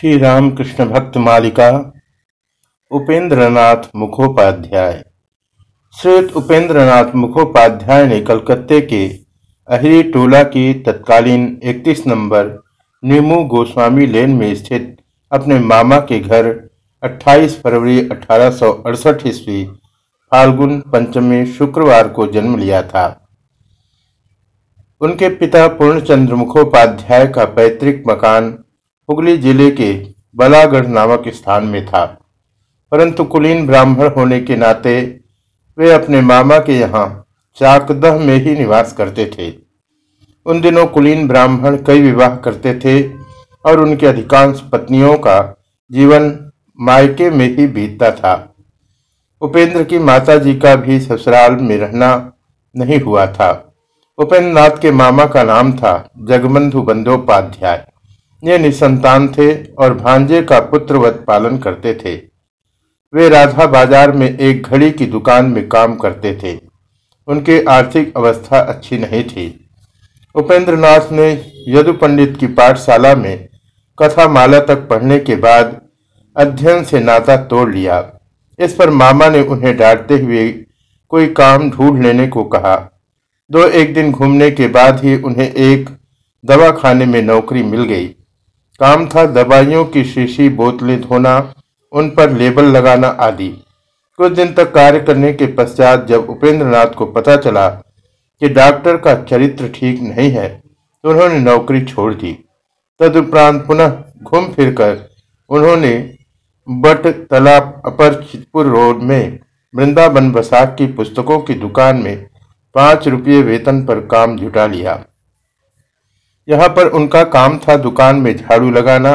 श्री रामकृष्ण भक्त मालिका, उपेंद्रनाथ मुखोपाध्याय। श्रीयुक्त उपेंद्रनाथ मुखोपाध्याय ने कलकत्ते के अहिरी टोला की तत्कालीन 31 नंबर नीमू गोस्वामी लेन में स्थित अपने मामा के घर 28 फरवरी अठारह सौ अड़सठ ईस्वी फाल्गुन पंचमी शुक्रवार को जन्म लिया था। उनके पिता पूर्णचंद्र मुखोपाध्याय का पैतृक मकान हुगली ज़िले के बलागढ़ नामक स्थान में था। परंतु कुलीन ब्राह्मण होने के नाते वे अपने मामा के यहाँ चाकदह में ही निवास करते थे। उन दिनों कुलीन ब्राह्मण कई विवाह करते थे और उनके अधिकांश पत्नियों का जीवन मायके में ही बीतता था। उपेंद्र की माता जी का भी ससुराल में रहना नहीं हुआ था। उपेंद्र नाथ के मामा का नाम था जगबंधु बंदोपाध्याय। ये निसंतान थे और भांजे का पुत्रवत पालन करते थे। वे राधा बाज़ार में एक घड़ी की दुकान में काम करते थे। उनकी आर्थिक अवस्था अच्छी नहीं थी। उपेंद्र नाथ ने यदु पंडित की पाठशाला में कथा माला तक पढ़ने के बाद अध्ययन से नाता तोड़ लिया। इस पर मामा ने उन्हें डांटते हुए कोई काम ढूंढ लेने को कहा। दो एक दिन घूमने के बाद ही उन्हें एक दवा खाने में नौकरी मिल गई। काम था दवाइयों की शीशी बोतलें धोना, उन पर लेबल लगाना आदि। कुछ दिन तक कार्य करने के पश्चात जब उपेंद्र नाथ को पता चला कि डॉक्टर का चरित्र ठीक नहीं है तो उन्होंने नौकरी छोड़ दी। तदुपरांत पुनः घूम फिरकर उन्होंने बट तालाब अपर चितपुर रोड में वृंदावन बसाक की पुस्तकों की दुकान में पाँच रुपये वेतन पर काम जुटा लिया। यहाँ पर उनका काम था दुकान में झाड़ू लगाना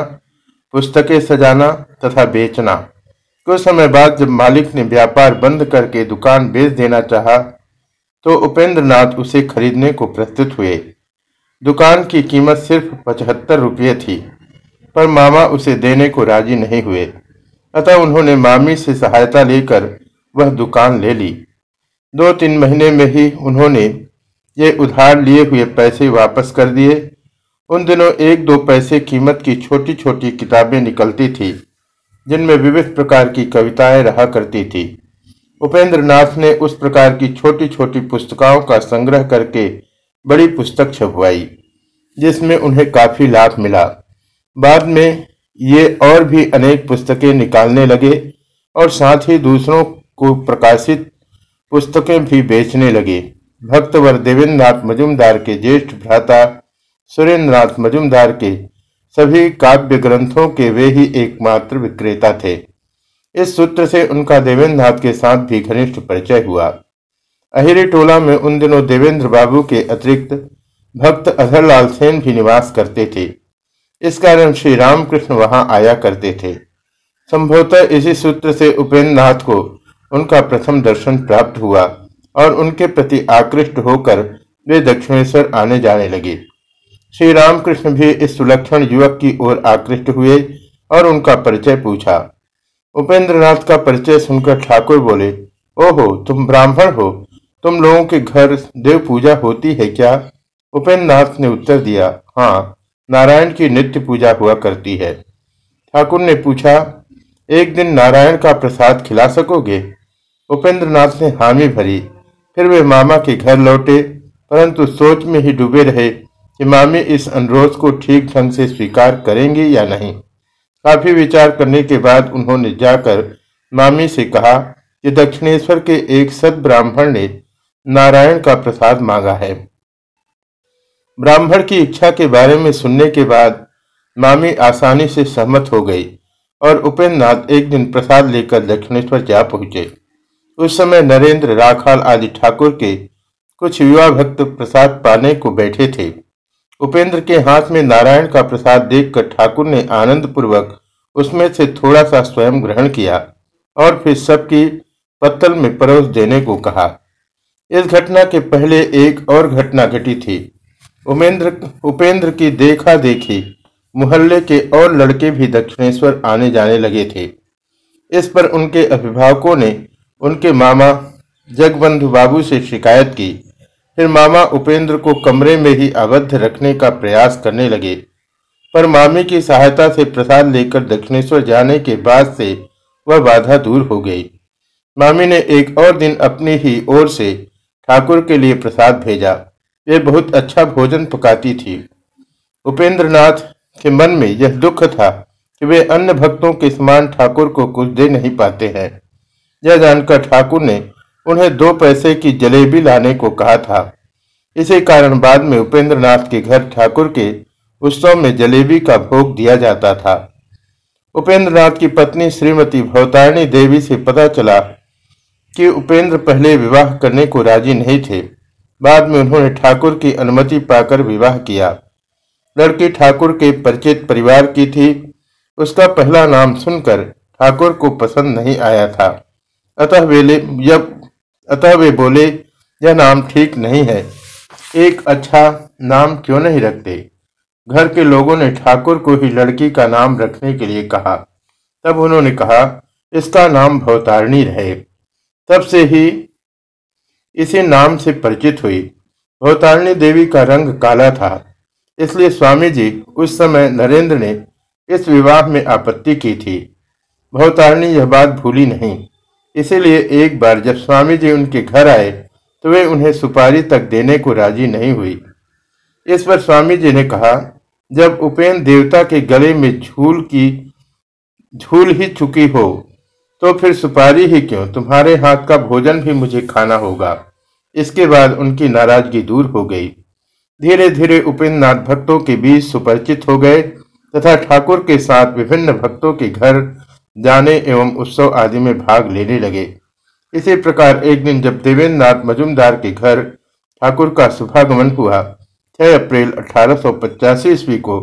पुस्तकें सजाना तथा बेचना। कुछ समय बाद जब मालिक ने व्यापार बंद करके दुकान बेच देना चाहा, तो उपेंद्र नाथ उसे खरीदने को प्रस्तुत हुए। दुकान की कीमत सिर्फ़ पचहत्तर रुपये थी पर मामा उसे देने को राज़ी नहीं हुए। अतः उन्होंने मामी से सहायता लेकर वह दुकान ले ली। दो तीन महीने में ही उन्होंने ये उधार लिए हुए पैसे वापस कर दिए। उन दिनों एक दो पैसे कीमत की छोटी छोटी किताबें निकलती थी, जिनमें विविध प्रकार की कविताएँ रहा करती थी। उपेंद्र नाथ ने उस प्रकार की छोटी छोटी पुस्तकों का संग्रह करके बड़ी पुस्तक छपवाई, जिसमें उन्हें काफ़ी लाभ मिला। बाद में ये और भी अनेक पुस्तकें निकालने लगे और साथ ही दूसरों को प्रकाशित पुस्तकें भी बेचने लगे। भक्तवर देवेंद्र नाथ मजुमदार के ज्येष्ठ भ्राता सुरेंद्रनाथ मजुमदार के सभी काव्य ग्रंथों के वे ही एकमात्र विक्रेता थे। इस सूत्र से उनका देवेंद्र नाथ के साथ भी घनिष्ठ परिचय हुआ। अहिरी टोला में उन दिनों देवेंद्र बाबू के अतिरिक्त भक्त अधरलाल सेन भी निवास करते थे। इस कारण श्री रामकृष्ण वहाँ आया करते थे। संभवतः इसी सूत्र से उपेंद्र नाथ को उनका प्रथम दर्शन प्राप्त हुआ और उनके प्रति आकृष्ट होकर वे दक्षिणेश्वर आने जाने लगे। श्री रामकृष्ण भी इस सुलक्षण युवक की ओर आकृष्ट हुए और उनका परिचय पूछा। उपेंद्र नाथ का परिचय सुनकर ठाकुर बोले, ओहो, तुम ब्राह्मण हो। तुम लोगों के घर देव पूजा होती है क्या? उपेंद्रनाथ ने उत्तर दिया हाँ नारायण की नित्य पूजा हुआ करती है। ठाकुर ने पूछा, एक दिन नारायण का प्रसाद खिला सकोगे? उपेंद्र नाथ ने हामी भरी, फिर वे मामा के घर लौटे, परंतु सोच में ही डूबे रहे कि मामी इस अनुरोध को ठीक ढंग से स्वीकार करेंगे या नहीं? काफ़ी विचार करने के बाद उन्होंने जाकर मामी से कहा कि दक्षिणेश्वर के एक सद ब्राह्मण ने नारायण का प्रसाद मांगा है। ब्राह्मण की इच्छा के बारे में सुनने के बाद मामी आसानी से सहमत हो गई और उपेंद्र नाथ एक दिन प्रसाद लेकर दक्षिणेश्वर जा पहुँचे। उस समय नरेंद्र, राखाल आदि ठाकुर के कुछ युवा भक्त प्रसाद पाने को बैठे थे। उपेंद्र के हाथ में नारायण का प्रसाद देखकर ठाकुर ने आनंद पूर्वक उसमें से थोड़ा सा स्वयं ग्रहण किया और फिर सबकी पत्तल में परोस देने को कहा। इस घटना के पहले एक और घटना घटी थी। उमेंद्र, उपेंद्र की देखा देखी मोहल्ले के और लड़के भी दक्षिणेश्वर आने जाने लगे थे। इस पर उनके अभिभावकों ने उनके मामा जगबंधु बाबू से शिकायत की फिर मामा उपेंद्र को कमरे में ही आबद्ध रखने का प्रयास करने लगे। पर मामी की सहायता से प्रसाद लेकर दक्षिणेश्वर जाने के बाद से वह बाधा दूर हो गई। मामी ने एक और दिन अपनी ही ओर से ठाकुर के लिए प्रसाद भेजा। वे बहुत अच्छा भोजन पकाती थी। उपेंद्रनाथ के मन में यह दुख था कि वे अन्य भक्तों के समान ठाकुर को कुछ दे नहीं पाते हैं। यह जानकर ठाकुर ने उन्हें दो पैसे की जलेबी लाने को कहा था। इसी कारण बाद में उपेंद्रनाथ के घर ठाकुर के उत्सव में जलेबी का भोग दिया जाता था। उपेंद्रनाथ की पत्नी श्रीमती भवतारिणी देवी से पता चला कि उपेंद्र पहले विवाह करने को राज़ी नहीं थे। बाद में उन्होंने ठाकुर की अनुमति पाकर विवाह किया। लड़की ठाकुर के परिचित परिवार की थी। उसका पहला नाम सुनकर ठाकुर को पसंद नहीं आया था। अतः वे जब अतः वे बोले, यह नाम ठीक नहीं है। एक अच्छा नाम क्यों नहीं रखते? घर के लोगों ने ठाकुर को ही लड़की का नाम रखने के लिए कहा। तब उन्होंने कहा, इसका नाम भवतारिणी रहे। तब से ही इसी नाम से परिचित हुई। भवतारिणी देवी का रंग काला था, इसलिए स्वामी जी उस समय नरेंद्र ने इस विवाह में आपत्ति की थी। भवतारिणी यह बात भूली नहीं। इसीलिए एक बार जब स्वामी जी उनके घर आए तो वे उन्हें सुपारी तक देने को राज़ी नहीं हुई। इस पर स्वामी जी ने कहा, जब उपेन्द्र देवता के गले में झूल की, झूल ही चुकी हो तो फिर सुपारी ही क्यों? तुम्हारे हाथ का भोजन भी मुझे खाना होगा। इसके बाद उनकी नाराज़गी दूर हो गई। धीरे धीरे उपेन्द्र नाथ भक्तों के बीच सुपरिचित हो गए, तथा ठाकुर के साथ विभिन्न भक्तों के घर जाने एवं उत्सव आदि में भाग लेने लगे। इसी प्रकार एक दिन जब देवेंद्र नाथ मजुमदार के घर ठाकुर का शुभागमन हुआ 6 अप्रैल अठारह ईस्वी को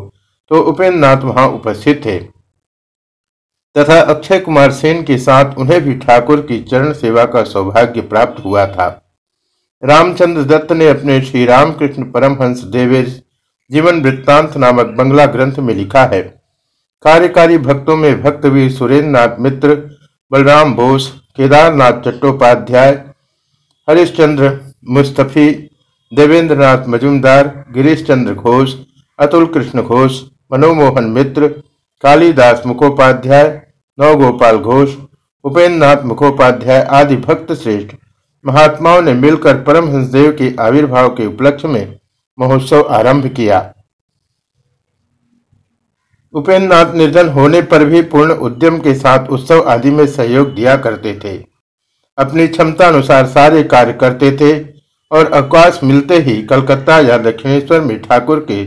तो उपेंद्र नाथ वहाँ उपस्थित थे। तथा अक्षय कुमार सेन के साथ उन्हें भी ठाकुर की चरण सेवा का सौभाग्य प्राप्त हुआ था। रामचंद्र दत्त ने अपने श्री रामकृष्ण परमहंस देवेश जीवन वृत्तांत नामक बंगला ग्रंथ में लिखा है। कार्यकारी भक्तों में भक्तवीर सुरेंद्र नाथ मित्र, बलराम बोस, केदारनाथ चट्टोपाध्याय, हरिश्चंद्र मुस्तफी देवेंद्र नाथ मजुमदार गिरीश चंद्र घोष, अतुल कृष्ण घोष, मनोमोहन मित्र, कालीदास मुखोपाध्याय, नवगोपाल घोष उपेन्द्र नाथ मुखोपाध्याय आदि भक्त श्रेष्ठ। महात्माओं ने मिलकर परमहंसदेव के आविर्भाव के उपलक्ष्य में महोत्सव आरंभ किया। उपेन्द्र नाथ निर्धन होने पर भी पूर्ण उद्यम के साथ उत्सव आदि में सहयोग दिया करते थे। अपनी क्षमता अनुसार सारे कार्य करते थे और अवकाश मिलते ही कलकत्ता या दक्षिणेश्वर में ठाकुर के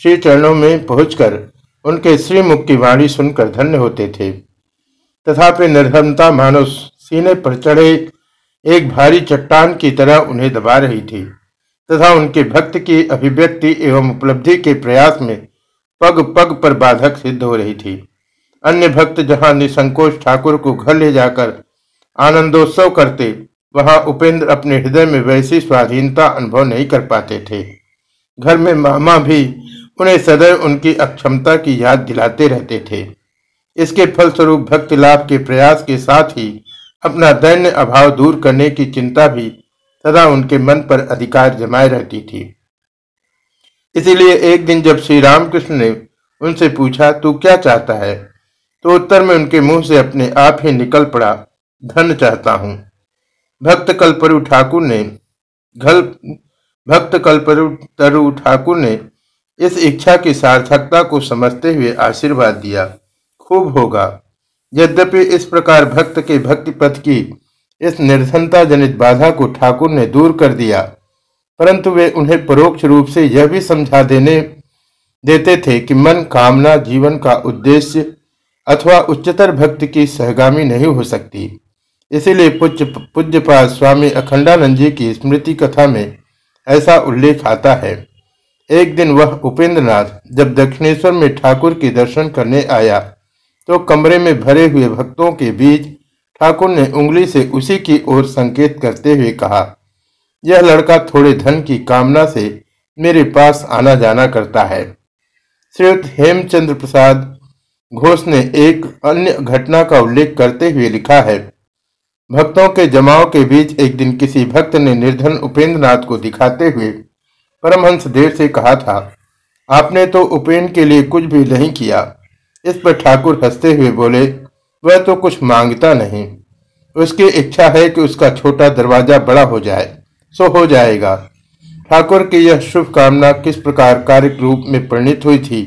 श्री चरणों में पहुंचकर उनके श्रीमुख की वाणी सुनकर धन्य होते थे। तथापि निर्धनता मानो सीने पर चढ़े एक भारी चट्टान की तरह उन्हें दबा रही थी तथा उनके भक्त की अभिव्यक्ति एवं उपलब्धि के प्रयास में पग पग पर बाधक सिद्ध हो रही थी। अन्य भक्त जहाँ निसंकोच ठाकुर को घर ले जाकर आनंदोत्सव करते, वहाँ उपेंद्र अपने हृदय में वैसी स्वाधीनता अनुभव नहीं कर पाते थे। घर में मामा भी उन्हें सदैव उनकी अक्षमता की याद दिलाते रहते थे। इसके फलस्वरूप भक्ति लाभ के प्रयास के साथ ही अपना दैन्य अभाव दूर करने की चिंता भी सदा उनके मन पर अधिकार जमाए रहती थी। इसीलिए एक दिन जब श्री रामकृष्ण ने उनसे पूछा, तू क्या चाहता है? तो उत्तर में उनके मुँह से अपने आप ही निकल पड़ा, धन चाहता हूँ। भक्त कल्परु ठाकुर ने, घल, भक्त कल्परु तरु ठाकुर ने इस इच्छा की सार्थकता को समझते हुए आशीर्वाद दिया। खूब होगा। यद्यपि इस प्रकार भक्त के भक्ति पथ की इस निर्धनता जनित बाधा को ठाकुर ने दूर कर दिया परंतु वे उन्हें परोक्ष रूप से यह भी समझा देने, देते थे कि मन, कामना, जीवन का उद्देश्य अथवा उच्चतर भक्ति की सहगामी नहीं हो सकती। इसीलिए पूज्य स्वामी अखंडानंद जी की स्मृति कथा में ऐसा उल्लेख आता है। एक दिन वह उपेंद्रनाथ जब दक्षिणेश्वर में ठाकुर के दर्शन करने आया तो कमरे में भरे हुए भक्तों के बीच ठाकुर ने उंगली से उसी की ओर संकेत करते हुए कहा यह लड़का थोड़े धन की कामना से मेरे पास आना जाना करता है। श्रीयुक्त हेमचंद्र प्रसाद घोष ने एक अन्य घटना का उल्लेख करते हुए लिखा है। भक्तों के जमाव के बीच एक दिन किसी भक्त ने निर्धन उपेंद्र नाथ को दिखाते हुए परमहंस देव से कहा था, आपने तो उपेन के लिए कुछ भी नहीं किया। इस पर ठाकुर हँसते हुए बोले, वह तो कुछ माँगता नहीं। उसकी इच्छा है कि उसका छोटा दरवाज़ा बड़ा हो जाए। सो हो जाएगा। ठाकुर की यह शुभ कामना किस प्रकार कार्य रूप में परिणित हुई थी,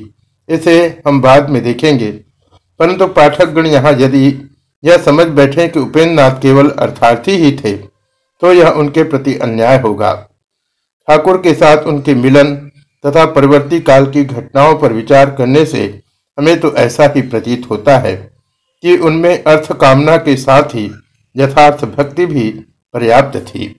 इसे हम बाद में देखेंगे। परंतु पाठकगण यहाँ यदि यह समझ बैठे कि उपेंद्र नाथ केवल अर्थार्थी ही थे तो यह उनके प्रति अन्याय होगा। ठाकुर के साथ उनके मिलन तथा परिवर्ती काल की घटनाओं पर विचार करने से हमें तो ऐसा ही प्रतीत होता है कि उनमें अर्थ कामना के साथ ही यथार्थ भक्ति भी पर्याप्त थी।